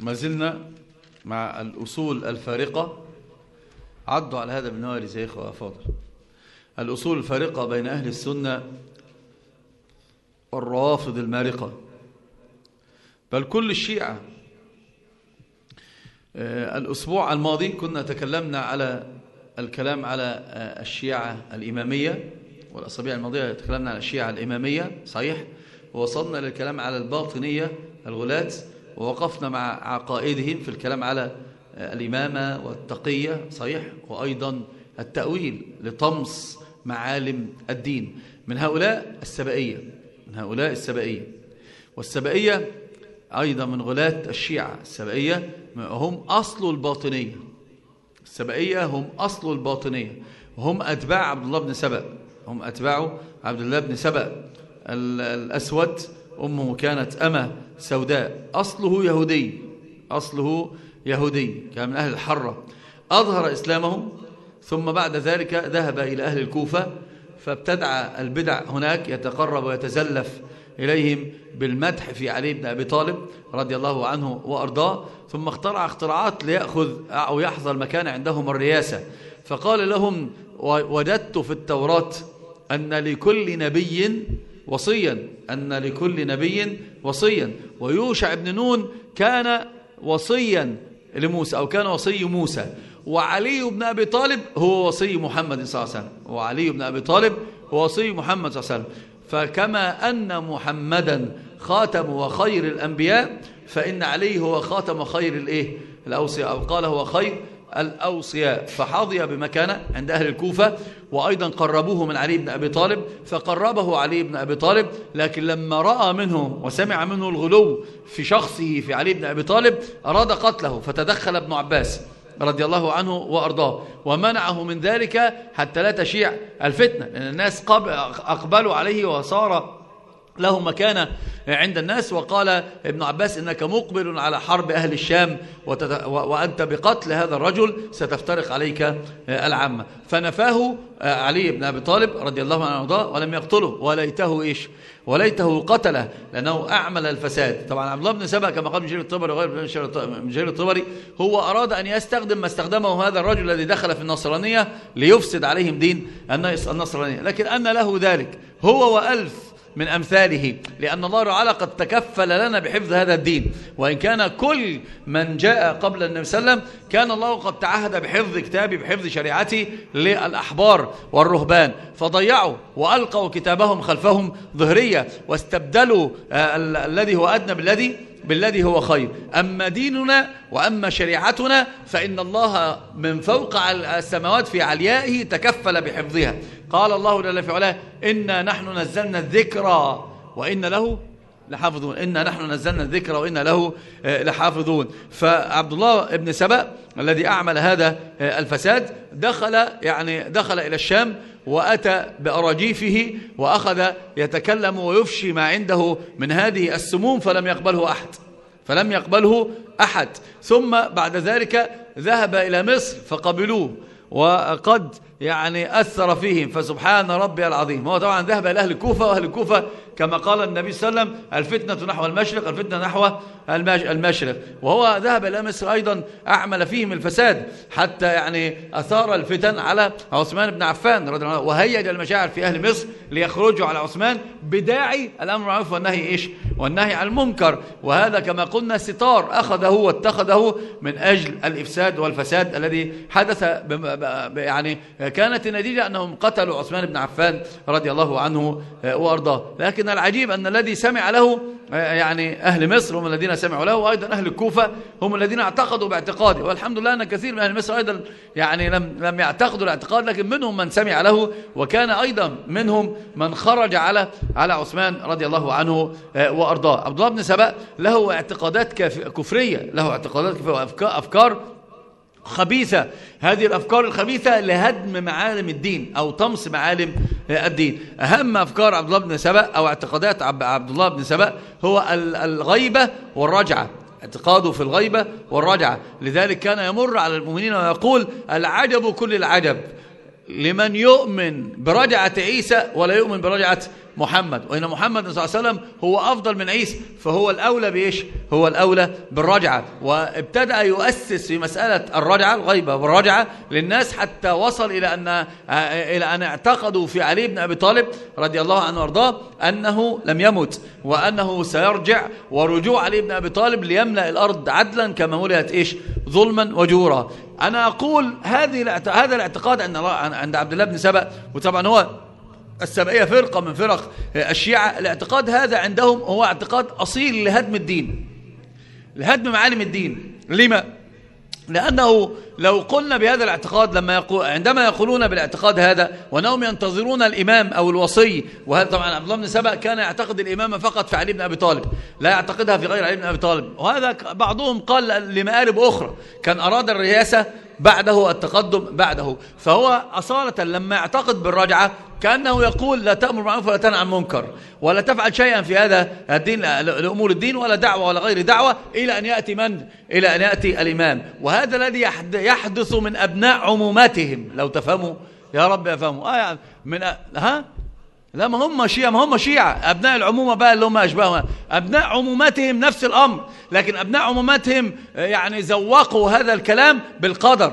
ما زلنا مع الأصول الفارقة. عدوا على هذا من نوارز يا إخوة أفاضل الأصول الفارقة بين أهل السنة والروافض المارقة. بل كل الشيعة آه، الأسبوع الماضي كنا تكلمنا على الكلام على آه، الشيعة الإمامية. والأسابيع الماضية تكلمنا على الشيعة الإمامية صحيح؟ ووصلنا للكلام على الباطنية الغلاة. ووقفنا مع عقائدهم في الكلام على الإمامة والتقية صحيح وأيضا التأويل لطمس معالم الدين. من هؤلاء السبائية من هؤلاء السبائية. والسبائية أيضا من غلاة الشيعة. السبائية هم أصل الباطنية. السبائية هم أصل الباطنية. وهم أتباع عبد الله بن سبأ. هم أتباع عبد الله بن سبأ الأسود أمه كانت أمة سوداء. أصله يهودي. أصله يهودي. كان من أهل الحرة. أظهر إسلامه ثم بعد ذلك ذهب إلى أهل الكوفة فابتدع البدع هناك يتقرب ويتزلف إليهم بالمدح في علي بن أبي طالب رضي الله عنه وأرضاه. ثم اخترع اختراعات ليأخذ أو يحظى المكان عندهم الرياسة. فقال لهم وجدت في التوراة أن لكل نبي وصيا أن لكل نبي وصيا. ويوشع بن نون كان وصيا لموسى أو كان وصي موسى. وعلي بن أبي طالب هو وصي محمد صلى الله عليه وسلم. وعلي بن أبي طالب هو وصي محمد صلى الله عليه وسلم. فكما أن محمدا خاتم وخير الأنبياء فإن عليه هو خاتم خير الإيه؟ الأوصياء أو قال هو خير الأوصياء فحظي بمكانة عند أهل الكوفة وأيضا قربوه من علي بن أبي طالب فقربه علي بن أبي طالب لكن لما رأى منه وسمع منه الغلو في شخصه في علي بن أبي طالب أراد قتله فتدخل ابن عباس رضي الله عنه وأرضاه ومنعه من ذلك حتى لا تشيع الفتنة لأن الناس أقبلوا عليه وصار له مكانة عند الناس وقال ابن عباس إنك مقبل على حرب أهل الشام وأنت بقتل هذا الرجل ستفترق عليك العامة فنفاه علي بن أبي طالب رضي الله عنه وارضاه ولم يقتله وليته إيش؟ وليته قتله لأنه أعمل الفساد. طبعا عبد الله بن سبأ كما قال مجير الطبري وغير مجير الطبري هو أراد أن يستخدم ما استخدمه هذا الرجل الذي دخل في النصرانية ليفسد عليهم دين النصرانية. لكن أن له ذلك هو وألف من أمثاله لأن الله تعالى قد تكفل لنا بحفظ هذا الدين. وإن كان كل من جاء قبل النبي صلى الله عليه وسلم كان الله قد تعهد بحفظ كتابي بحفظ شريعتي للأحبار والرهبان. فضيعوا وألقوا كتابهم خلفهم ظهرية واستبدلوا آه، الذي هو أدنى بالذي بالذي هو خير. أما ديننا وأما شريعتنا فإن الله من فوق السماوات في عليائه تكفل بحفظها. قال الله جل في علاه إنا نحن نزلنا الذكر وإن له لحافظون. إنا نحن نزلنا الذكر وإن له آه، لحافظون. فعبد الله ابن سبأ الذي أعمل هذا آه، الفساد دخل يعني دخل إلى الشام وأتى بأراجيفه وأخذ يتكلم ويفشي ما عنده من هذه السموم فلم يقبله أحد فلم يقبله أحد. ثم بعد ذلك ذهب إلى مصر فقبلوه وقد يعني أثر فيهم فسبحان ربي العظيم. هو طبعا ذهب إلى أهل الكوفة وأهل الكوفة كما قال النبي صلى الله عليه وسلم الفتنة نحو المشرق الفتنة نحو المشرق. وهو ذهب إلى مصر أيضا أعمل فيهم الفساد حتى يعني أثار الفتن على عثمان بن عفان رضي الله عنه وهيج المشاعر في أهل مصر ليخرجوا على عثمان بداعي الأمر المعروف والنهي إيش؟ والنهي عن المنكر. وهذا كما قلنا ستار أخذه واتخذه من أجل الإفساد والفساد الذي حدث يعني كانت النتيجة أنهم قتلوا عثمان بن عفان رضي الله عنه وأرضاه. لكن العجيب أن الذي سمع له يعني أهل مصر هم الذين سمعوا له وأيضا أهل الكوفة هم الذين اعتقدوا باعتقاده. والحمد لله أن كثير من أهل مصر أيضا يعني لم, لم يعتقدوا الاعتقاد لكن منهم من سمع له وكان أيضا منهم من خرج على على عثمان رضي الله عنه وأرضاه. عبد الله بن سبأ له اعتقادات كفرية له اعتقادات كفرية وأفكار خبيثة. هذه الأفكار الخبيثة لهدم معالم الدين أو طمس معالم الدين. أهم أفكار عبد الله بن سبأ أو اعتقادات عبد الله بن سبأ هو الغيبة والرجعة. اعتقاده في الغيبة والرجعة. لذلك كان يمر على المؤمنين ويقول العجب كل العجب. لمن يؤمن برجعة عيسى ولا يؤمن برجعة محمد. وإن محمد صلى الله عليه وسلم هو أفضل من عيسى فهو الأولى بإيش؟ هو الأولى بالرجعة. وابتدأ يؤسس في مسألة الرجعة الغيبة والرجعة للناس حتى وصل إلى أن إلى أن اعتقدوا في علي بن أبي طالب رضي الله عنه وأرضاه أنه لم يمت وأنه سيرجع ورجوع علي بن أبي طالب ليملأ الأرض عدلا كما ملئت إيش؟ ظلما وجورا. أنا أقول هذه هذا الاعتقاد عند عند عبد الله بن سبأ وطبعا هو السبعية فرقة من فرق الشيعة. الاعتقاد هذا عندهم هو اعتقاد أصيل لهدم الدين لهدم معالم الدين. لما؟ لأنه لو قلنا بهذا الاعتقاد لما يقول عندما يقولون بالاعتقاد هذا وأنهم ينتظرون الإمام أو الوصي وهذا طبعا عبد الله بن سبأ كان يعتقد الإمامة فقط في علي بن أبي طالب لا يعتقدها في غير علي بن أبي طالب. وهذا بعضهم قال لمآرب أخرى كان أراد الرئاسة بعده التقدم بعده. فهو أصالة لما يعتقد بالرجعة كأنه يقول لا تأمر معروف ولا تنهى عن منكر ولا تفعل شيئا في هذا الدين لأمور الدين ولا دعوة ولا غير دعوة إلى أن يأتي من؟ إلى أن يأتي الإمام. وهذا الذي يحدث من أبناء عموماتهم. لو تفهموا يا رب يفهموا. آه يعني من ها؟ لا ما هم شيعة ما هم شيعة. أبناء العمومة بقى اللي هم أشباههم. أبناء عموماتهم نفس الأمر لكن أبناء عموماتهم يعني زوقوا هذا الكلام بالقدر.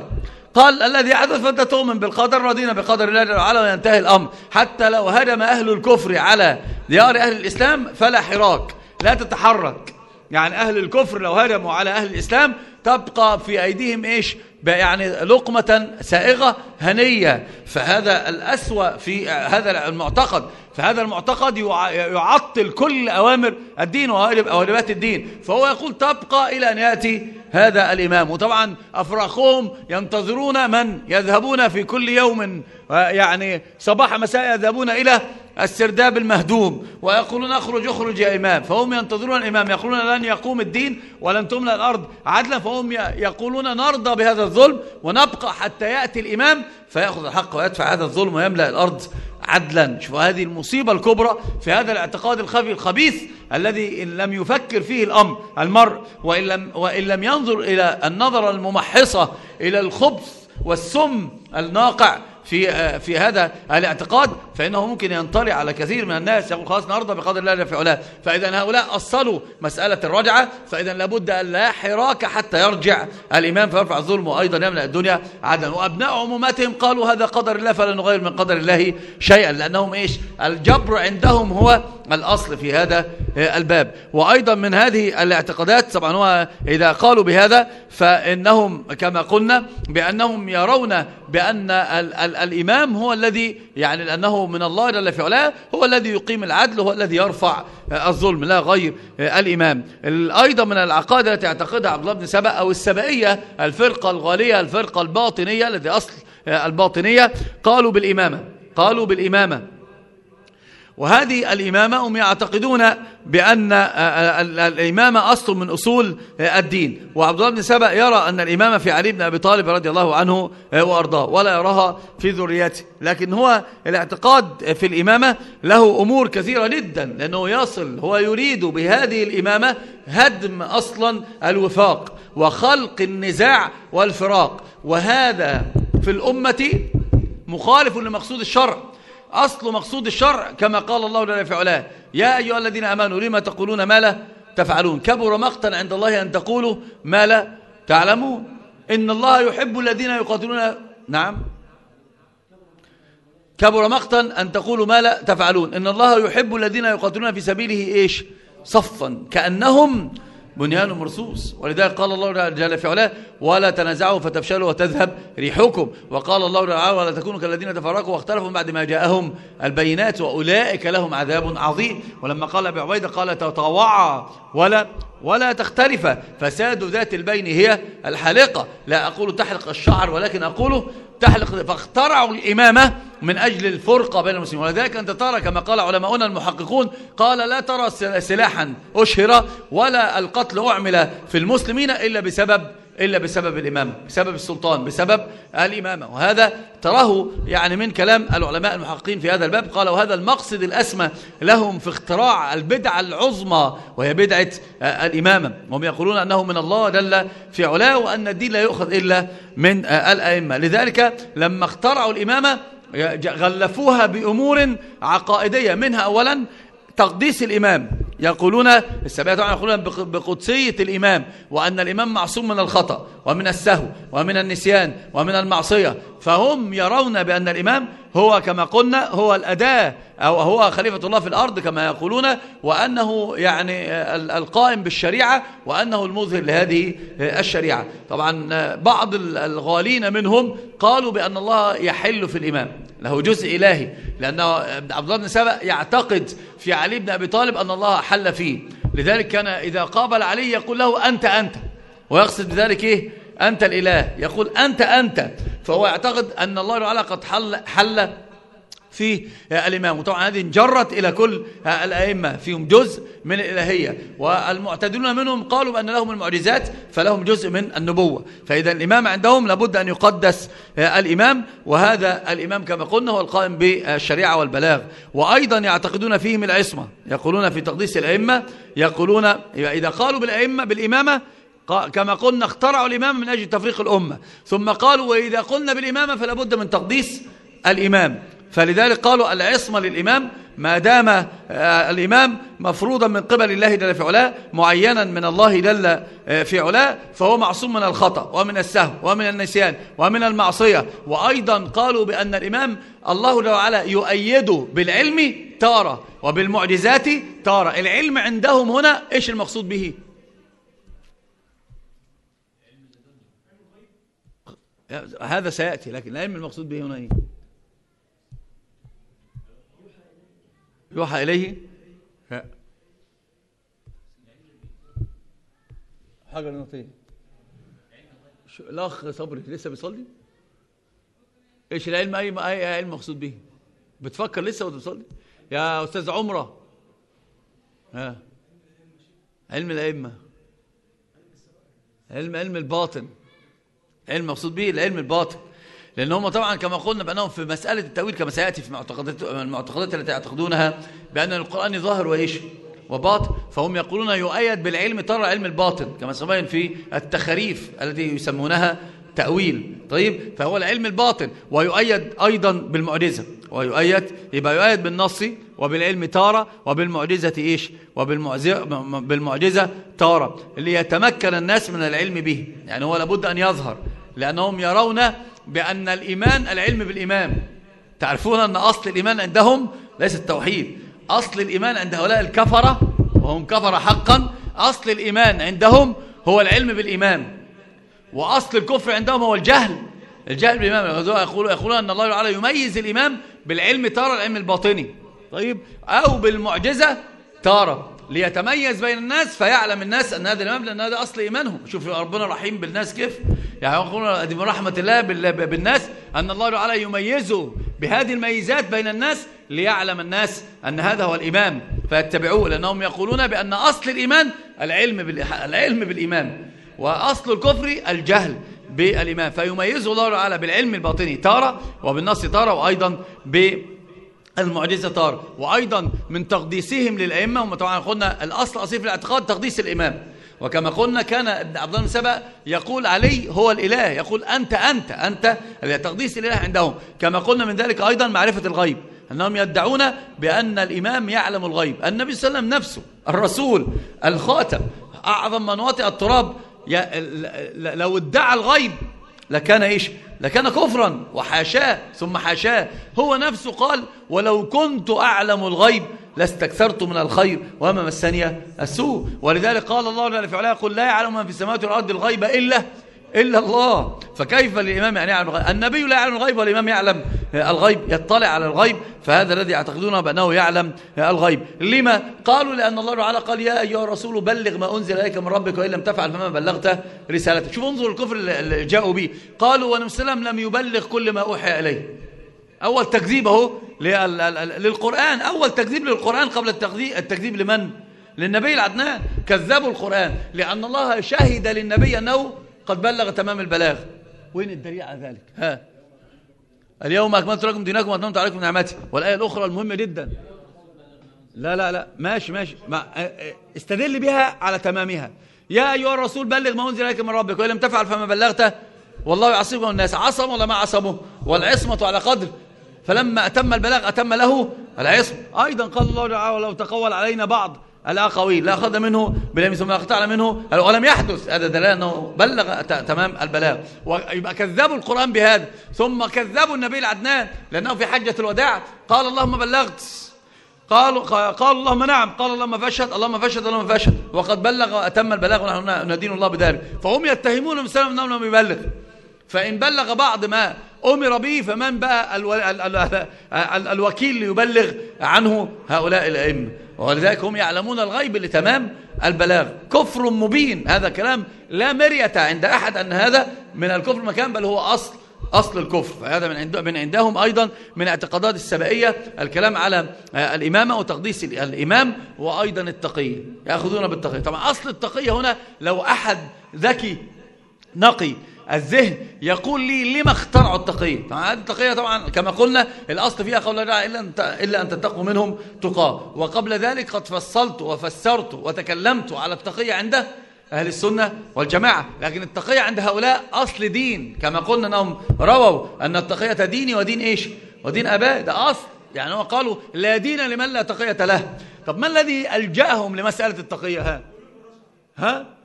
قال الذي حدث فأنت تؤمن بالقدر رضينا بقدر الله تعالى وينتهي الأمر. حتى لو هدم أهل الكفر على ديار أهل الإسلام فلا حراك لا تتحرك. يعني أهل الكفر لو هدموا على أهل الإسلام تبقى في أيديهم إيش؟ يعني لقمة سائغة هنية. فهذا الأسوأ في هذا المعتقد. فهذا المعتقد يعطل كل أوامر الدين وواجبات الدين. فهو يقول تبقى إلى أن يأتي هذا الإمام. وطبعا أفراخهم ينتظرون من؟ يذهبون في كل يوم. يعني صباح مساء يذهبون إلى السرداب المهدوم ويقولون اخرج اخرج يا إمام. فهم ينتظرون الإمام يقولون لن يقوم الدين ولن تملأ الأرض عدلا فهم يقولون نرضى بهذا الظلم ونبقى حتى يأتي الإمام فيأخذ الحق ويدفع هذا الظلم ويملأ الأرض عدلا. شوفوا هذه المصيبة الكبرى في هذا الاعتقاد الخفي الخبيث الذي إن لم يفكر فيه الأمر المرء وإن لم, وإن لم ينظر إلى النظرة الممحصة إلى الخبث والسم الناقع في آه، في هذا الاعتقاد فإنه ممكن ينطلع على كثير من الناس يقول خلاص نرضى بقدر الله في علاه. فإذا هؤلاء أصلوا مسألة الرجعة فإذا لابد أن لا حراك حتى يرجع الإمام فيرفع الظلم وأيضا يملأ الدنيا عدلا. وأبناء عموماتهم قالوا هذا قدر الله فلا نغير من قدر الله شيئا لأنهم إيش؟ الجبر عندهم هو الأصل في هذا آه، الباب. وأيضا من هذه الاعتقادات طبعا هو إذا قالوا بهذا فإنهم كما قلنا بأنهم يرون بأن ال الإمام هو الذي يعني لأنه من الله جل في علاه هو الذي يقيم العدل هو الذي يرفع آه، الظلم لا غير آه، الإمام. أيضا من العقائد التي اعتقدها عبد الله بن سبأ أو السبائية الفرقة الغالية الفرقة الباطنية التي أصل الباطنية قالوا بالإمامة قالوا بالإمامة. وهذه الإمامة هم يعتقدون بأن الإمامة أصل من أصول الدين. وعبد الله بن سبأ يرى أن الإمامة في علي بن أبي طالب رضي الله عنه وأرضاه ولا يراها في ذريته. لكن هو الاعتقاد في الإمامة له أمور كثيرة جدا لأنه يصل هو يريد بهذه الإمامة هدم أصلا الوفاق وخلق النزاع والفراق. وهذا في الأمة مخالف لمقصود الشرع. أصل مقصود الشرع كما قال الله لنا في علاه. يا أيها الذين أمنوا لما تقولون ما لا تفعلون؟ كبر مقتا عند الله أن تقولوا ما لا تعلمون. إن الله يحب الذين يقاتلون. نعم. كبر مقتا أن تقولوا ما لا تفعلون. إن الله يحب الذين يقاتلون في سبيله إيش؟ صفا. كأنهم بنيان مرصوص. ولذلك قال الله جل في علاه ولا تنازعوا فتفشلوا وتذهب ريحكم. وقال الله تعالى ولا تكونوا كالذين تفرقوا واختلفوا بعد ما جاءهم البينات وأولئك لهم عذاب عظيم. ولما قال أبي عبيدة قال تطوعا ولا ولا تختلف. فساد ذات البين هي الحالقة لا أقول تحلق الشعر ولكن أقول تحلق فاخترعوا الإمامة من أجل الفرقة بين المسلمين. ولذلك أنت ترى كما قال علماؤنا المحققون قال لا ترى سلاحا أشهر ولا القتل أعمل في المسلمين إلا بسبب إلا بسبب الإمامة بسبب السلطان بسبب الإمامة. وهذا تراه يعني من كلام العلماء المحققين في هذا الباب. قال وهذا المقصد الأسمى لهم في اختراع البدعة العظمى وهي بدعة الإمامة. وهم يقولون أنه من الله جل في علاه وأن الدين لا يؤخذ إلا من الأئمة. لذلك لما اخترعوا الإمامة غلفوها بأمور عقائدية. منها أولا تقديس الإمام. يقولون السبعية طبعا يقولون بقدسية الإمام وأن الإمام معصوم من الخطأ ومن السهو ومن النسيان ومن المعصية فهم يرون بأن الإمام هو كما قلنا هو الأداة أو هو خليفة الله في الأرض كما يقولون وأنه يعني القائم بالشريعة وأنه المظهر لهذه الشريعة. طبعا بعض الغالين منهم قالوا بأن الله يحل في الإمام له جزء إلهي لأنه عبد الله بن سبأ يعتقد في علي بن أبي طالب أن الله حل فيه. لذلك كان إذا قابل علي يقول له أنت أنت. ويقصد بذلك إيه؟ أنت الإله. يقول أنت أنت. فهو يعتقد أن الله تعالى قد حل, حل في الإمام. وطبعا هذه انجرت إلى كل الأئمة. فيهم جزء من الإلهية. والمعتدلون منهم قالوا بأن لهم المعجزات فلهم جزء من النبوة. فإذا الإمام عندهم لابد أن يقدس الإمام. وهذا الإمام كما قلنا هو القائم بالشريعة والبلاغ. وأيضا يعتقدون فيهم العصمة. يقولون في تقديس الأئمة يقولون إذا قالوا بالأئمة بالإمامة كما قلنا اخترعوا الإمامة من أجل تفريق الأمة. ثم قالوا وإذا قلنا بالإمامة فلا بد من تقديس الإمام. فلذلك قالوا العصمة للإمام ما دام آه، الإمام مفروضا من قبل الله جل في علاه معينا من الله جل آه، في علاه فهو معصوم من الخطأ ومن السهو ومن النسيان ومن المعصية. وأيضا قالوا بأن الإمام الله جل وعلا يؤيده بالعلم تارة وبالمعجزات تارة. العلم عندهم هنا إيش المقصود به؟ هذا سيأتي لكن العلم المقصود به هنا إيه؟ يوحى إليه؟ حاجة نطيه الأخ صبري لسه بيصلي؟ إيش العلم أي أي علم مقصود به؟ بتفكر لسه وأنت بتصلي؟ يا أستاذ عمرة. ها؟ علم الأئمة. علم علم الباطن. علم مقصود به العلم الباطن. لأن هم طبعا كما قلنا بأنهم في مسألة التأويل كما سيأتي في معتقدات المعتقدات التي يعتقدونها بأن القرآن ظاهر وإيش؟ وباطن. فهم يقولون يؤيد بالعلم ترى علم الباطن كما سمعين في التخريف الذي يسمونها تأويل. طيب فهو العلم الباطن. ويؤيد أيضا بالمعجزة. ويؤيد يبقى يؤيد بالنص وبالعلم تارة وبالمعجزة إيش؟ وبالمعجزة بالمعجزة تارة. اللي يتمكن الناس من العلم به. يعني هو لابد أن يظهر. لأنهم يرون بأن الإيمان العلم بالإمام تعرفون أن أصل الإيمان عندهم ليس التوحيد. أصل الإيمان عند هؤلاء الكفرة وهم كفرة حقا. أصل الإيمان عندهم هو العلم بالإمام وأصل الكفر عندهم هو الجهل. الجهل بالإمام يقولون, أن الله تعالى يميز الإمام بالعلم تارة العلم الباطني. طيب أو بالمعجزة تارة ليتميز بين الناس فيعلم الناس أن هذا الإمام لأن هذا أصل إيمانهم. شوف ربنا رحيم بالناس كيف؟ يعني يقولون من رحمة الله بالناس أن الله تعالى يميزه بهذه الميزات بين الناس ليعلم الناس أن هذا هو الإمام فيتبعوه لأنهم يقولون بأن أصل الإيمان العلم, العلم بالإيمان وأصل الكفر الجهل بالإيمان. فيميزه الله تعالى بالعلم الباطني تارة وبالنص تارة وأيضا بالمعجزة تارة وأيضا من تقديسهم للأئمة هم طبعا قلنا الأصل أصيل في الاعتقاد تقديس الإمام. وكما قلنا كان ابن عبد الله بن سبأ يقول علي هو الإله يقول أنت أنت أنت تقديس الإله عندهم. كما قلنا من ذلك أيضا معرفة الغيب أنهم يدعون بأن الإمام يعلم الغيب النبي صلى الله عليه وسلم نفسه الرسول الخاتم أعظم من وطئ التراب لو ادعى الغيب لكان إيش؟ لكان كفرا وحاشاه ثم حاشاه. هو نفسه قال ولو كنت أعلم الغيب لاستكثرت من الخير وما مسني السوء. ولذلك قال الله علاه قل لا يعلم من في السماوات والأرض الغيب إلا إلا الله. فكيف للإمام أن يعلم الغيب؟ النبي لا يعلم الغيب والإمام يعلم الغيب يطلع على الغيب فهذا الذي يعتقدونه بأنه يعلم الغيب. لما؟ قالوا لأن الله تعالى قال يا أيها الرسول بلغ ما أنزل إليك من ربك وإن لم تفعل فما بلغت رسالته. شوف انظر الكفر اللي جاءوا به. قالوا ونبي لم يبلغ كل ما أوحي إليه. أول تكذيب اهو للقرآن. أول تكذيب للقرآن قبل التكذيب لمن؟ للنبي العدنان. كذبوا القرآن. لأن الله شهد للنبي أنه قد بلغ تمام البلاغ. وين الدليل على ذلك؟ ها. اليوم أكملت لكم دينكم وأتممت عليكم نعمتي. والآية الأخرى المهمة جدا. لا لا لا. ماشي ماشي. ما استدل بها على تمامها. يا أيها الرسول بلغ ما أنزل إليك من ربك وإن لم تفعل فما بلغته. والله يعصمه الناس. عصم ولا ما عصمه؟ والعصمة على قدر. فلما أتم البلاغ أتم له العصم. أيضا قال الله تعالى ولو تقول علينا بعض الأقاويل لا أخذ منه بلم ثم أقطعنا منه ولم يحدث. هذا دلالة أنه بلغ تمام البلاغ. ويبقى كذبوا القرآن بهذا. ثم كذبوا النبي العدنان لأنه في حجة الوداع. قال اللهم بلغت. قالوا قال اللهم نعم. قال اللهم فشهد اللهم فشهد اللهم فشهد وقد بلغ وأتم البلاغ ونحن ندين الله بذلك. فهم يتهمون مسلم أنه لم يبلغ. فإن بلغ بعض ما أمر به فمن بقى ألو... ال... ال... ال... الوكيل ليبلغ عنه هؤلاء الأئمة. ولذلك هم يعلمون الغيب لتمام البلاغ. كفر مبين هذا كلام لا مرية عند أحد أن هذا من الكفر مكان بل هو أصل أصل الكفر. فهذا من, عند من عندهم أيضا من اعتقادات السبائية الكلام على الإمامة وتقديس الإمام وأيضا التقية يأخذون بالتقية طبعا أصل التقية هنا لو أحد ذكي نقي الذهن يقول لي لما اخترعوا التقية طبعا التقية طبعا كما قلنا الأصل فيها قول الله إلا أن, إلا أن تتقوا منهم تقاه وقبل ذلك قد فصلت وفسرت وتكلمت على التقية عند أهل السنة والجماعة. لكن التقية عند هؤلاء أصل دين. كما قلنا أنهم رووا أن التقية ديني ودين إيش؟ ودين أباء ده أصل. يعني هو قالوا لا دين لمن لا تقية له. طب ما الذي ألجأهم لمسألة التقية ها؟ ها؟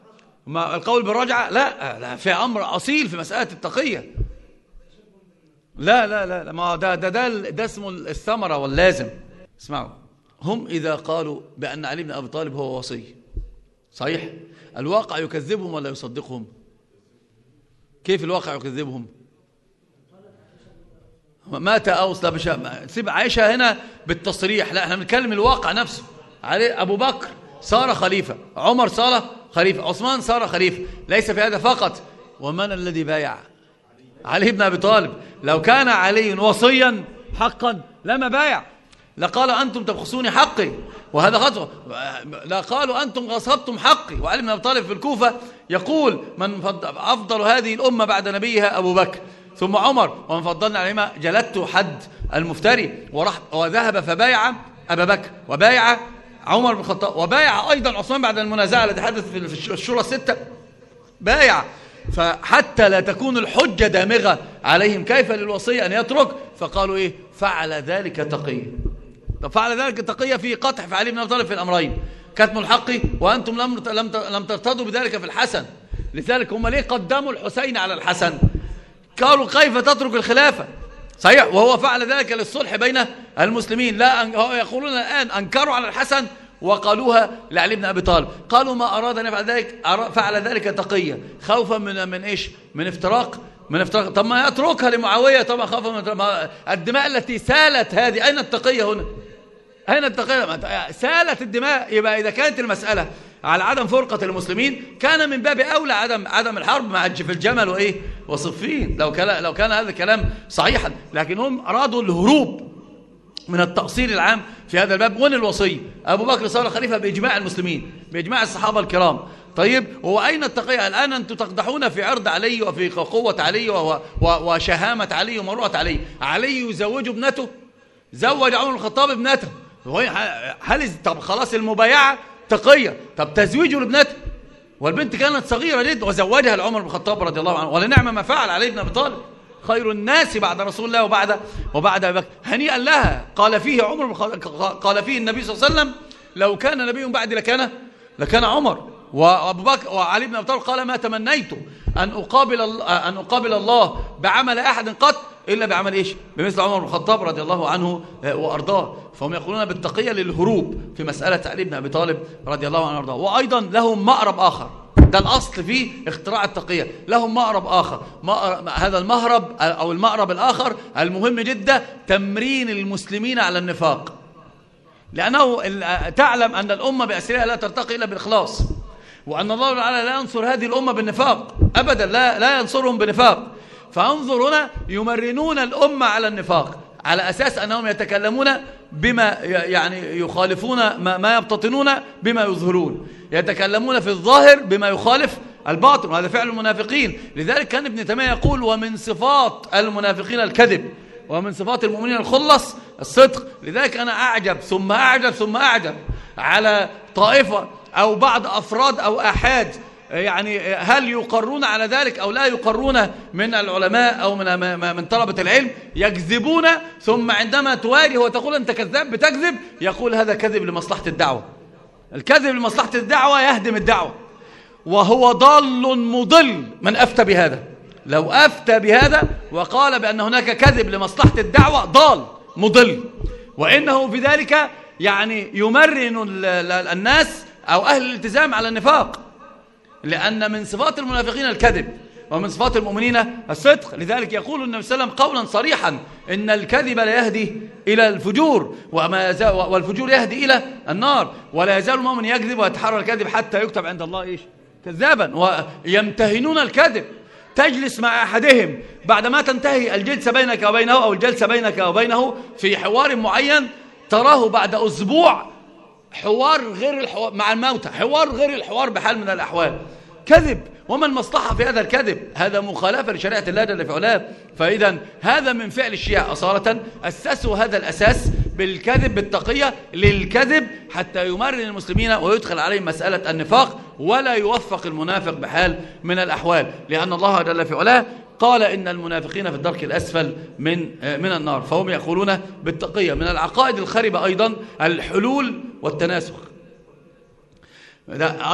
ما القول بالرجعة لا لا في أمر أصيل في مسألة التقية. لا لا لا ما ده ده ده, ده اسمه الثمرة واللازم. اسمعوا. هم إذا قالوا بأن علي بن أبي طالب هو وصي. صحيح؟ الواقع يكذبهم ولا يصدقهم؟ كيف الواقع يكذبهم؟ مات أوس لا بش سيب عائشة هنا بالتصريح. لا إحنا بنتكلم الواقع نفسه. علي أبو بكر صار خليفة. عمر صار خليفة عثمان صار خليفة ليس في هذا فقط. ومن الذي بايع؟ علي بن أبي طالب. لو كان علي وصيا حقا لما بايع. لقال أنتم تبخسوني حقي. وهذا خطوة لا قالوا أنتم غصبتم حقي. وعلي بن أبي طالب في الكوفة يقول من أفضل هذه الأمة بعد نبيها أبو بكر. ثم عمر. ومن فضلنا عليهما جلدت حد المفتري. وذهب فبايع أبا بكر. وبايع عمر بن الخطاب وبايع أيضا عثمان بعد المنازعة التي حدثت في الشورى الستة بايع. فحتى لا تكون الحجة دامغة عليهم كيف للوصي أن يترك؟ فقالوا إيه؟ فعل ذلك تقي طب فعل ذلك تقية في قطع في علي بن أبي طالب في الأمرين. كتم الحق وأنتم لم لم لم ترتضوا بذلك في الحسن. لذلك هم ليه قدموا الحسين على الحسن؟ قالوا كيف تترك الخلافة؟ صحيح وهو فعل ذلك للصلح بين المسلمين. لا يقولون الآن أنكروا على الحسن وقالوها لعلي بن أبي طالب. قالوا ما أراد أن يفعل ذلك فعل ذلك تقية. خوفا من من إيش؟ من افتراق من افتراق. طب ما يتركها لمعاوية طبعا خوفا من الدماء التي سالت هذه أين التقية هنا؟ أين التقية سالت الدماء يبقى إذا كانت المسألة على عدم فرقة المسلمين كان من باب أولى عدم عدم الحرب مع في الجمل وإيه؟ وصفين. لو كان لو كان هذا الكلام صحيحا. لكن هم أرادوا الهروب من التأصيل العام في هذا الباب. وين الوصي؟ أبو بكر صار خليفة بإجماع المسلمين بإجماع الصحابة الكرام. طيب هو أين التقية الآن أنتم تقدحون في عرض علي وفي قوة علي وشهامة علي ومروءة علي. علي يزوج ابنته زوج عمر الخطاب ابنته. هل طب خلاص المبايعة تقية طب تزويجه لابنته والبنت كانت صغيرة جدا وزوجها لعمر بن الخطاب رضي الله عنه. ولنعم ما فعل علي بن أبي طالب. خير الناس بعد رسول الله وبعد وبعد أبي بكر. هنيئا لها. قال فيه عمر قال فيه النبي صلى الله عليه وسلم لو كان نبي بعد لكان لكان عمر. وأبو بكر وعلي بن أبي طالب قال ما تمنيت أن أقابل أن أقابل الله بعمل أحد قط إلا بعمل إيش؟ بمثل عمر بن الخطاب رضي الله عنه وأرضاه. فهم يقولون بالتقية للهروب في مسألة علي بن أبي طالب رضي الله عنه وأرضاه. وأيضا لهم مأرب آخر. ده الأصل فيه اختراع التقية. لهم مأرب آخر. هذا المهرب أو المأرب الآخر المهم جدا تمرين المسلمين على النفاق. لأنه تعلم أن الأمة بأسرها لا ترتقي إلا بالإخلاص. وأن الله تعالى لا ينصر هذه الأمة بالنفاق. أبدا لا, لا ينصرهم بنفاق. فانظر هنا يمرنون الأمة على النفاق على أساس أنهم يتكلمون بما يعني يخالفون ما يبتطنون بما يظهرون. يتكلمون في الظاهر بما يخالف الباطن وهذا فعل المنافقين. لذلك كان ابن تيمية يقول ومن صفات المنافقين الكذب ومن صفات المؤمنين الخلص الصدق. لذلك أنا أعجب ثم أعجب ثم أعجب على طائفة أو بعض أفراد أو أحاد يعني هل يقرون على ذلك أو لا يقرون من العلماء أو من من طلبة العلم؟ يكذبون ثم عندما تواجه وتقول أنت كذاب بتكذب يقول هذا كذب لمصلحة الدعوة. الكذب لمصلحة الدعوة يهدم الدعوة. وهو ضال مضل. من أفتى بهذا؟ لو أفتى بهذا وقال بأن هناك كذب لمصلحة الدعوة ضال مضل. وإنه في ذلك يعني يمرن الناس أو أهل الالتزام على النفاق. لأن من صفات المنافقين الكذب ومن صفات المؤمنين الصدق. لذلك يقول النبي صلى الله عليه وسلم قولا صريحا إن الكذب لا يهدي إلى الفجور وما والفجور يهدي إلى النار ولا يزال المؤمن يكذب ويتحرى الكذب حتى يكتب عند الله إيش؟ كذابا. ويمتهنون الكذب. تجلس مع أحدهم بعدما تنتهي الجلسة بينك وبينه أو الجلسة بينك وبينه في حوار معين تراه بعد أسبوع حوار غير الحوار مع الموتى. حوار غير الحوار بحال من الأحوال. كذب. وما المصلحة في هذا الكذب؟ هذا مخالفة لشريعة الله جل في علاه. فإذا هذا من فعل الشيعة أصالة. أسسوا هذا الأساس بالكذب بالتقية للكذب حتى يمرن المسلمين ويدخل عليهم مسألة النفاق ولا يوفق المنافق بحال من الأحوال. لأن الله جل في علاه قال إن المنافقين في الدرك الأسفل من من النار فهم يقولون بالتقية. من العقائد الخربة أيضا الحلول والتناسخ.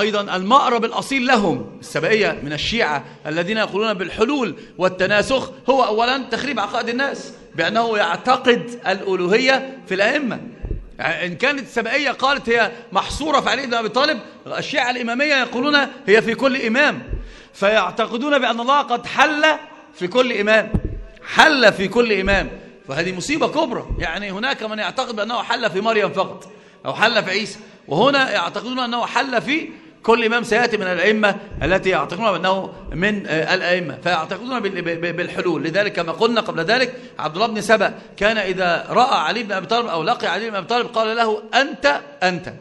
أيضا المأرب الأصيل لهم السبائية من الشيعة الذين يقولون بالحلول والتناسخ هو أولا تخريب عقائد الناس بأنه يعتقد الألوهية في الأئمة. إن كانت السبائية قالت هي محصورة في علي بن أبي طالب الشيعة الإمامية يقولون هي في كل إمام. فيعتقدون بأن الله قد حل في كل إمام حل في كل إمام. فهذه مصيبة كبرى. يعني هناك من يعتقد بأنه حل في مريم فقط أو حل في عيسى. وهنا يعتقدون أنه حل في كل إمام سيأتي من الأئمة التي يعتقدون بأنه من الأئمة. فيعتقدون بالحلول. لذلك كما قلنا قبل ذلك عبد الله بن سبأ كان إذا رأى علي بن أبي طالب أو لقي علي بن أبي طالب قال له أنت أنت.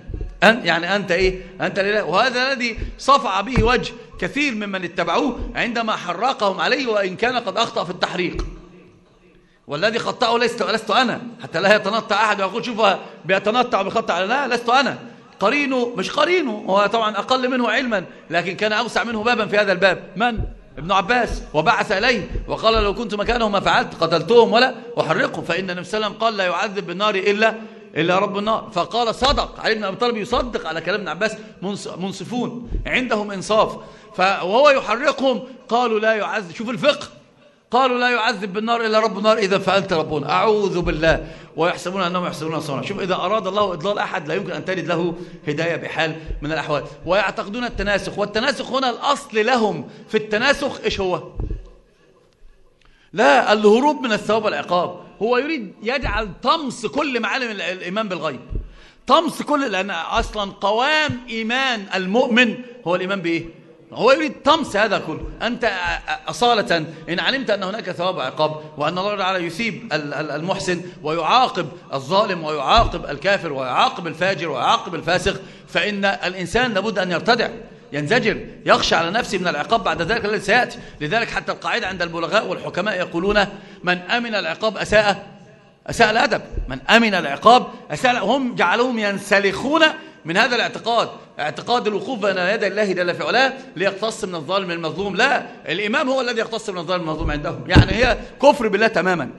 أن يعني أنت إيه؟ أنت لله وهذا الذي صفع به وجه كثير ممن اتبعوه عندما حرقهم عليه وإن كان قد أخطأ في التحريق. والذي خطأه لست, لست أنا. حتى لا يتنطع أحد ويقول شوف بيتنطع وبيخطأ لا لست أنا. قرينه مش قرينه. هو طبعا أقل منه علما لكن كان أوسع منه بابا في هذا الباب. من؟ ابن عباس. وبعث إليه وقال لو كنت مكانه ما فعلت قتلتهم ولا أحرقهم. فإن النبي صلى الله عليه وسلم قال لا يعذب بالنار إلا إلا رب النار. فقال صدق. علي بن أبي طالب يصدق على كلام ابن عباس منصفون. عندهم إنصاف. وهو يحرقهم. قالوا لا يعذب. شوف الفقه. قالوا لا يعذب بالنار إلا رب النار. إذا فأنت ربنا. أعوذ بالله. ويحسبون أنهم يحسبون صنعا. شوف إذا أراد الله إضلال أحد لا يمكن أن تجد له هداية بحال من الأحوال. ويعتقدون التناسخ. والتناسخ هنا الأصل لهم في التناسخ إيش هو؟ لا الهروب من الثواب والعقاب. هو يريد يجعل طمس كل معالم الإيمان بالغيب. طمس كل لأن أصلا قوام إيمان المؤمن هو الإيمان بإيه؟ هو يريد طمس هذا كله. أنت أصالة إن علمت أن هناك ثواب وعقاب وأن الله تعالى يثيب المحسن ويعاقب الظالم ويعاقب الكافر ويعاقب الفاجر ويعاقب الفاسق فإن الإنسان لابد أن يرتدع. ينزجر يخشى على نفسه من العقاب بعد ذلك الذي سيأتي. لذلك حتى القاعدة عند البلغاء والحكماء يقولون من أمن العقاب أساء أساء الأدب. من أمن العقاب أساء هم جعلوهم ينسلخون من هذا الاعتقاد. اعتقاد الوقوف بين يدي الله جل في علاه ليقتص من الظالم المظلوم. لا الإمام هو الذي يقتص من الظالم المظلوم عندهم. يعني هي كفر بالله تماما.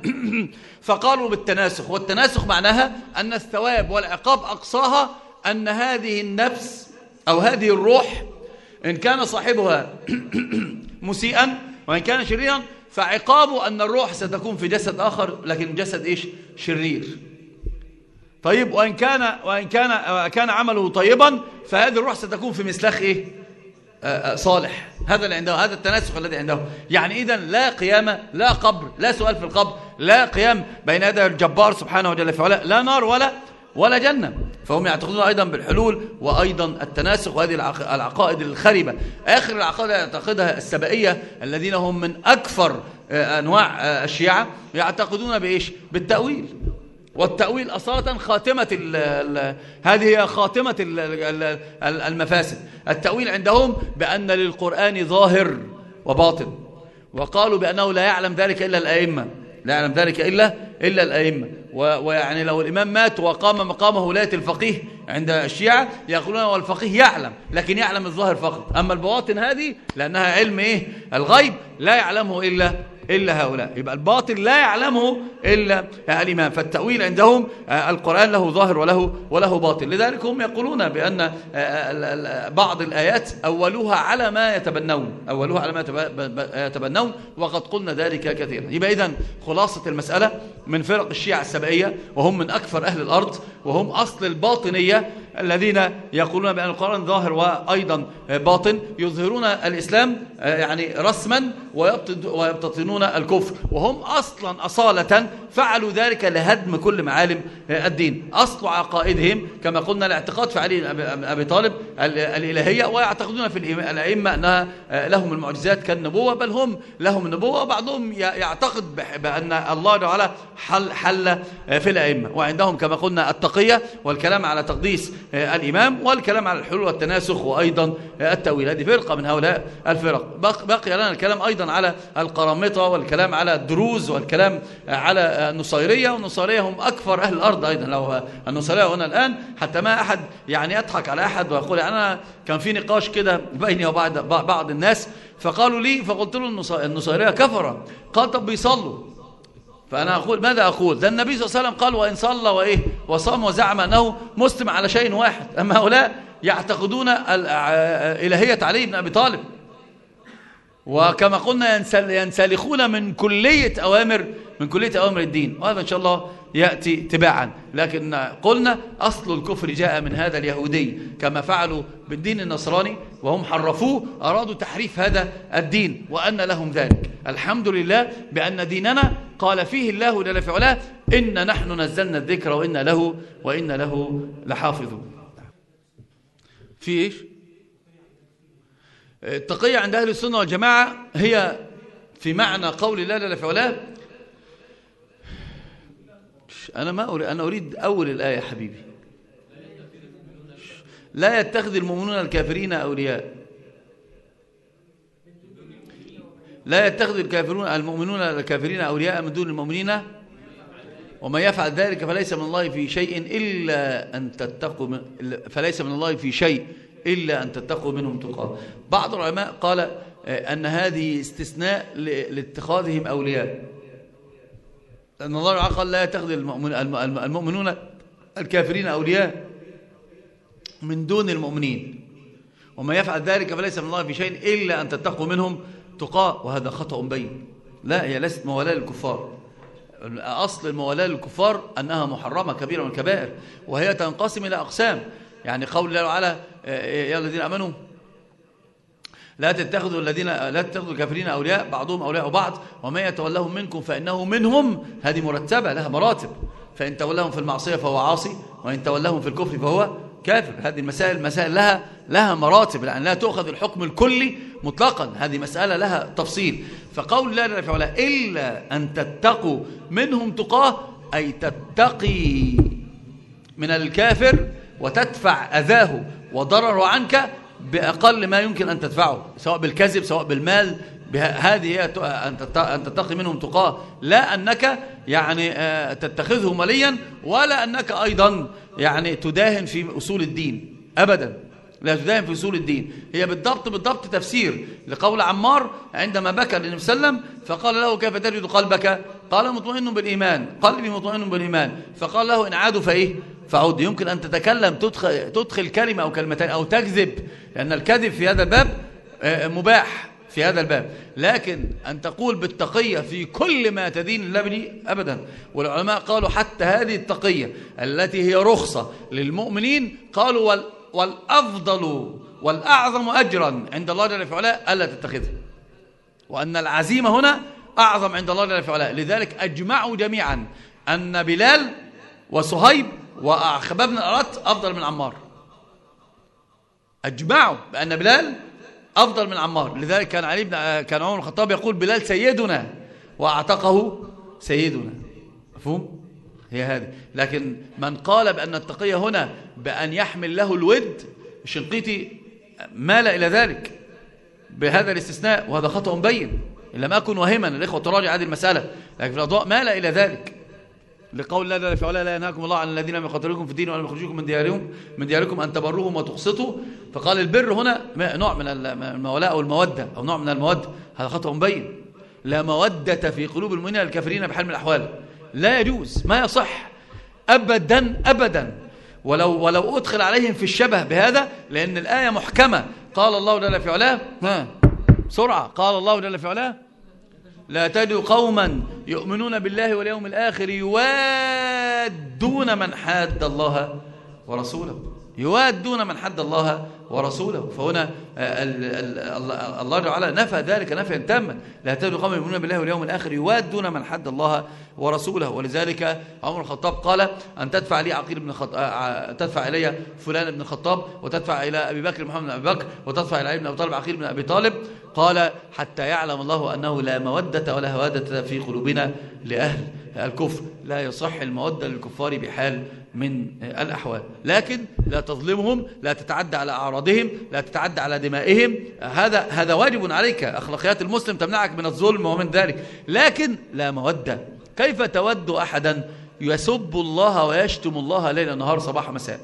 فقالوا بالتناسخ. والتناسخ معناها أن الثواب والعقاب أقصاها أن هذه النفس أو هذه الروح إن كان صاحبها مسيئا وإن كان شريرا فعقابه أن الروح ستكون في جسد آخر لكن جسد إيش؟ شرير. طيب وإن كان, وإن كان, كان عمله طيبا فهذه الروح ستكون في مسلخ إيه؟ آه، آه، صالح. هذا اللي عنده هذا التناسخ الذي عنده. يعني إذا لا قيامة لا قبر لا سؤال في القبر لا قيام بين يدي الجبار سبحانه وجل في لا نار ولا ولا جنة. فهم يعتقدون أيضا بالحلول وأيضا التناسخ وهذه العقائد الخربة آخر العقائد يعتقدها السبائية الذين هم من أكثر آه، أنواع الشيعة يعتقدون بإيش؟ بالتأويل. والتأويل أصالة خاتمة ال ال هذه هي خاتمة ال المفاسد. التأويل عندهم بأن للقرآن ظاهر وباطن. وقالوا بأنه لا يعلم ذلك إلا الأئمة. لا يعلم ذلك إلا, إلا الأئمة. ويعني لو الإمام مات وقام مقامه ولاية الفقيه عند الشيعة يقولون والفقيه يعلم لكن يعلم الظاهر فقط. أما البواطن هذه لأنها علم إيه؟ الغيب لا يعلمه إلا إلا هؤلاء. يبقى الباطل لا يعلمه إلا الإمام فالتأويل عندهم آه، القرآن له ظاهر وله وله باطل. لذلك هم يقولون بأن آه، بعض الآيات أولوها على ما يتبنون. أولوها على ما يتبنون وقد قلنا ذلك كثيرا. يبقى إذن خلاصة المسألة من فرق الشيعة السبعية وهم من أكثر أهل الأرض وهم أصل الباطنية الذين يقولون بأن القرآن ظاهر وأيضا باطن يظهرون الإسلام يعني رسما ويبتطنون الكفر. وهم أصلا أصالة فعلوا ذلك لهدم كل معالم الدين. أصل عقائدهم كما قلنا الاعتقاد في علي أبي طالب الإلهية ويعتقدون في الأئمة أنها لهم المعجزات كالنبوة بل هم لهم النبوة وبعضهم يعتقد بأن الله تعالى حل, حل في الأئمة. وعندهم كما قلنا التقية والكلام على تقديس الإمام والكلام على الحلول والتناسخ وأيضا التأويل. هذه فرقة من هؤلاء الفرق. بقي لنا الكلام أيضا على القرامطة والكلام على الدروز والكلام على النصيرية والنصيرية هم أكثر أهل الأرض أيضا. لو النصيرية هنا الآن حتى ما أحد يعني يضحك على أحد ويقول أنا كان في نقاش كده بيني وبعض بعض الناس فقالوا لي فقلت له النصيرية كفرة قال طب بيصلوا. فأنا أقول ماذا أقول؟ ده النبي صلى الله عليه وسلم قال وإن صلى وإيه؟ وصام وزعم أنه مسلم على شيء واحد. أما هؤلاء يعتقدون إلهية علي بن أبي طالب. وكما قلنا ينسلخون من كلية أوامر من كلية أوامر الدين. وهذا إن شاء الله يأتي تباعا. لكن قلنا أصل الكفر جاء من هذا اليهودي كما فعلوا بالدين النصراني وهم حرفوه أرادوا تحريف هذا الدين وأن لهم ذلك. الحمد لله بأن ديننا قال فيه الله جل في علاه إن نحن نزلنا الذكر وإن له وإن له لحافظون. في إيش؟ التقية عند أهل السنة والجماعة هي في معنى قول الله جل في علاه. أنا ما أريد أنا أريد أول الآية حبيبي. لا يتخذ المؤمنون الكافرين أولياء. لا يتخذ الكافرون المؤمنون الكافرين أولياء من دون المؤمنين. وما يفعل ذلك فليس من الله في شيء إلا أن تتقوا فليس من الله في شيء إلا أن تتقوا منهم تقى بعض العلماء قال آه، أن هذه استثناء لاتخاذهم أولياء. لأن الله قال لا يتخذ المؤمنون الكافرين أولياء من دون المؤمنين. وما يفعل ذلك فليس من الله في شيء إلا أن تتقوا منهم تقاء وهذا خطأ بين. لا هي ليست موالاه للكفار. أصل الموالاه للكفار أنها محرمة كبيرة من الكبائر وهي تنقسم إلى أقسام. يعني قول الله تعالى يا الذين آمنوا لا تتخذوا الذين لا تتخذوا الكافرين أولياء بعضهم أولياء بعض ومن يتولهم منكم فإنه منهم هذه مرتبة لها مراتب. فإن تولهم في المعصية فهو عاصي وإن تولهم في الكفر فهو كافر. هذه المسائل مسائل لها لها مراتب لأن لا تؤخذ الحكم الكلي مطلقا. هذه مسألة لها تفصيل. فقول لا لا فعلا إلا أن تتقوا منهم تقاه أي تتقي من الكافر وتدفع أذاه وضرره عنك بأقل ما يمكن أن تدفعه سواء بالكذب سواء بالمال هذه أن تتقي منهم تقاة. لا أنك يعني آه، تتخذه مليا ولا أنك أيضا يعني تداهن في أصول الدين. أبدا. لا تداهن في أصول الدين. هي بالضبط بالضبط تفسير لقول عمار عندما بكى النبي صلى الله عليه وسلم فقال له كيف تجد قلبك؟ قال مطمئن بالإيمان. قلبي مطمئن بالإيمان. فقال له إن عادوا فإيه؟ فعود يمكن أن تتكلم تدخل, تدخل كلمة أو كلمتين أو تكذب لأن الكذب في هذا الباب آه، مباح. في هذا الباب. لكن أن تقول بالتقية في كل ما تدين اللبني أبدا. والعلماء قالوا حتى هذه التقية التي هي رخصة للمؤمنين قالوا والأفضل والأعظم أجرا عند الله جل وعلا ألا تتخذها وأن العزيمة هنا أعظم عند الله جل وعلا. لذلك أجمعوا جميعا أن بلال وصهيب وخباب بن الأرط أفضل من عمار. أجمعوا بأن بلال أفضل من عمار. لذلك كان علي بن كان عمر الخطاب يقول بلال سيدنا وأعتقه سيدنا. مفهوم؟ هي هذه. لكن من قال بأن التقية هنا بأن يحمل له الود الشنقيطي مال إلى ذلك بهذا الاستثناء وهذا خطأ مبين إن لم أكن وهما الإخوة تراجع هذه المسألة لكن في الأضواء مال إلى ذلك. لقول لا لا في لا ينهاكم الله عن الذين لم يقاتلوكم في الدين ولم يخرجوكم من ديارهم من دياركم أن تبروهم وتقسطوا. فقال البر هنا نوع من المولاء أو المودة أو نوع من الموده هذا خطأ مبين. لا مودة في قلوب المؤمنين الكافرين بحال من الأحوال. لا يجوز ما يصح. ابدا ابدا. ولو ولو أدخل عليهم في الشبه بهذا لأن الآية محكمة. قال الله جل في علاه ها بسرعة قال الله جل في علاه لا تجد قوما يؤمنون بالله واليوم الآخر يوادون من حاد الله ورسوله. يوادون من حد الله ورسوله. فهنا آه، الله تعالى نفى ذلك نفيا تاما. لا تجد قوم يؤمنون بالله واليوم الآخر يوادون من حد الله ورسوله. ولذلك عمر الخطاب قال أن تدفع لي عقيل بن خط... آه، آه، تدفع إلي فلان بن الخطاب وتدفع إلى أبي بكر محمد بن أبي بكر وتدفع ابن أبي طالب عقيل بن أبي طالب. قال حتى يعلم الله أنه لا مودة ولا هوادة في قلوبنا لأهل الكفر. لا يصح المودة للكفار بحال من الأحوال. لكن لا تظلمهم لا تتعدى على أعراضهم لا تتعدى على دمائهم. هذا هذا واجب عليك أخلاقيات المسلم تمنعك من الظلم ومن ذلك. لكن لا مودة. كيف تود أحدا يسب الله ويشتم الله ليل نهار صباح مساء؟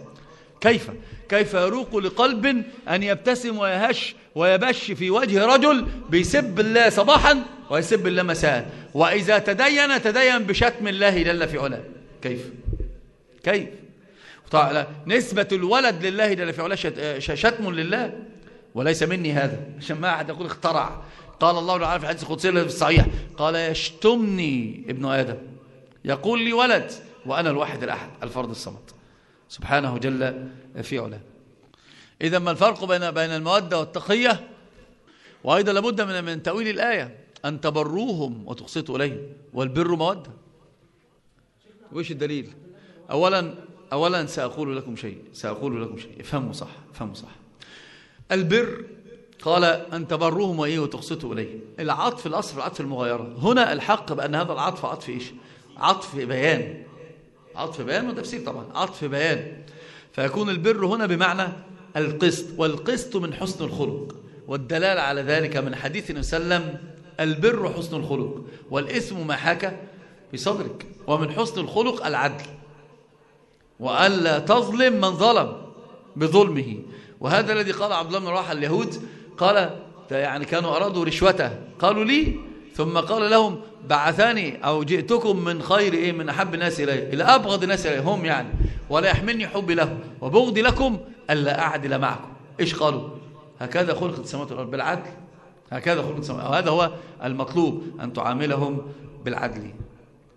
كيف؟ كيف يروق لقلب أن يبتسم ويهش ويبش في وجه رجل بيسب الله صباحا ويسب الله مساء؟ وإذا تدين تدين بشتم الله جل في علاه. كيف؟ كيف؟ طيب نسبة الولد لله جل في علاه شتم لله؟ وليس مني هذا. عشان ما أحد يقول اخترع. قال الله تعالى في الحديث القدسي في الصحيح. قال يشتمني ابن آدم. يقول لي ولد وأنا الواحد الأحد الفرد الصمد. سبحانه جل في علاه. إذا ما الفرق بين بين المودة والتقية؟ وأيضا لابد من من تأويل الآية. أن تبروهم وتقسطوا إليهم. والبر مودة. وإيش الدليل؟ أولا أولا سأقول لكم شيء سأقول لكم شيء. افهموا صح افهموا صح. البر قال أن تبروهم وإيه وتقسطوا إليهم العطف الأصل العطف المغايرة. هنا الحق بأن هذا العطف عطف إيش؟ عطف بيان. عطف بيان وتفسير طبعا. عطف بيان. فيكون البر هنا بمعنى القسط. والقسط من حسن الخلق. والدلالة على ذلك من حديث وسلم. البر حسن الخلق. والاسم ما حاك في صدرك ومن حسن الخلق العدل. وألا تظلم من ظلم بظلمه. وهذا الذي قال عبد الله بن رواحه اليهود قال يعني كانوا أرادوا رشوته. قالوا لي ثم قال لهم بعثاني أو جئتكم من خير إيه من أحب الناس إلي إلى أبغض الناس إلي هم يعني ولا يحملني حبي لهم. وبغضي لكم ألا أعدل معكم. إيش قالوا؟ هكذا خلقت السماوات والأرض بالعدل. هكذا خلقت السماوات. وهذا هو المطلوب أن تعاملهم بالعدل.